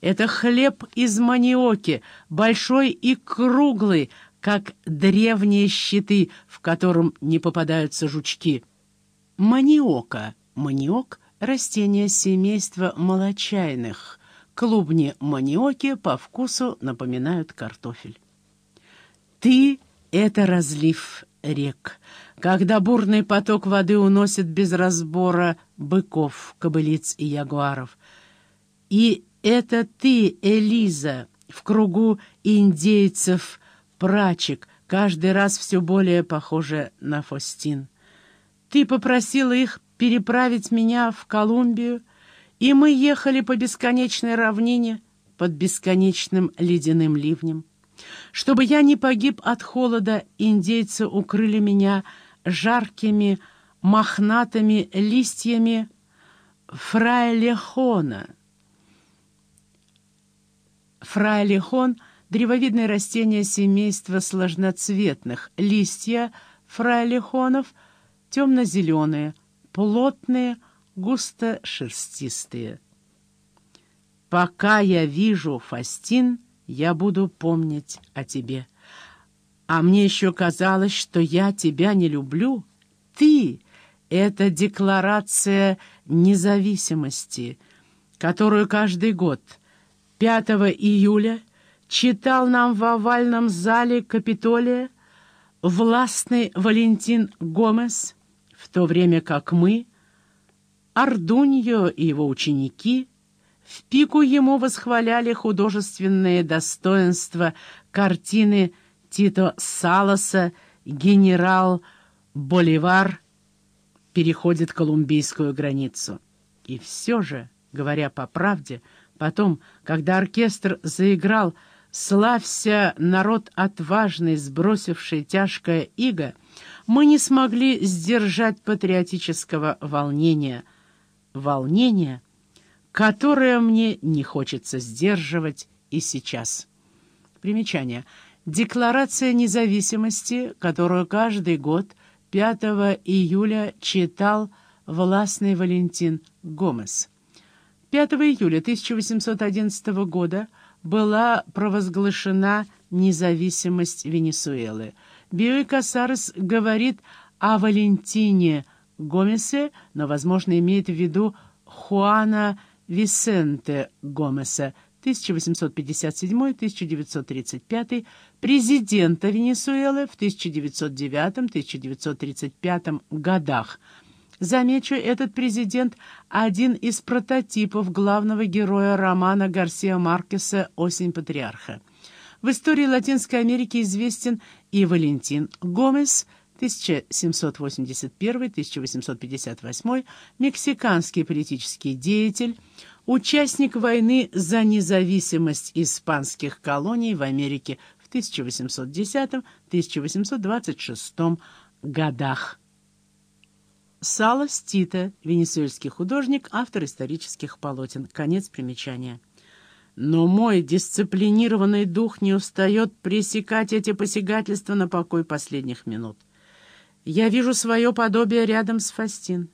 Это хлеб из маниоки, большой и круглый, как древние щиты, в котором не попадаются жучки. Маниока. Маниок — растение семейства молочайных. Клубни маниоки по вкусу напоминают картофель. Ты — это разлив рек, когда бурный поток воды уносит без разбора быков, кобылиц и ягуаров. И это ты, Элиза, в кругу индейцев, прачек, каждый раз все более похожа на Фостин. Ты попросила их переправить меня в Колумбию, и мы ехали по бесконечной равнине под бесконечным ледяным ливнем. Чтобы я не погиб от холода, индейцы укрыли меня жаркими мохнатыми листьями фрайлехона — Фрайлихон — древовидное растение семейства сложноцветных. Листья фрайлихонов темно-зеленые, плотные, густо-шерстистые. «Пока я вижу Фастин, я буду помнить о тебе. А мне еще казалось, что я тебя не люблю. Ты — это декларация независимости, которую каждый год — 5 июля читал нам в овальном зале Капитолия властный Валентин Гомес, в то время как мы, Ардуньо и его ученики, в пику ему восхваляли художественные достоинства картины Тито Салоса «Генерал Боливар переходит колумбийскую границу». И все же, говоря по правде, Потом, когда оркестр заиграл «Славься, народ отважный, сбросивший тяжкое иго», мы не смогли сдержать патриотического волнения. Волнение, которое мне не хочется сдерживать и сейчас. Примечание. Декларация независимости, которую каждый год 5 июля читал властный Валентин Гомес. 5 июля 1811 года была провозглашена независимость Венесуэлы. Биой Касарес говорит о Валентине Гомесе, но, возможно, имеет в виду Хуана Висенте Гомеса, 1857-1935, президента Венесуэлы в 1909-1935 годах, Замечу, этот президент — один из прототипов главного героя романа Гарсиа Маркеса «Осень патриарха». В истории Латинской Америки известен и Валентин Гомес, 1781-1858, мексиканский политический деятель, участник войны за независимость испанских колоний в Америке в 1810-1826 годах. Салас Тита, венесуэльский художник, автор исторических полотен. Конец примечания. Но мой дисциплинированный дух не устает пресекать эти посягательства на покой последних минут. Я вижу свое подобие рядом с Фастин.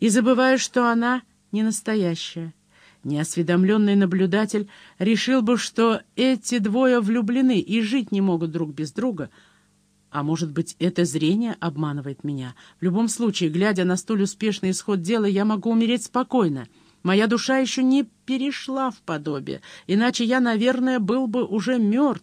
И забываю, что она не настоящая. Неосведомленный наблюдатель решил бы, что эти двое влюблены и жить не могут друг без друга — а может быть, это зрение обманывает меня? В любом случае, глядя на столь успешный исход дела, я могу умереть спокойно. Моя душа еще не перешла в подобие, иначе я, наверное, был бы уже мертв.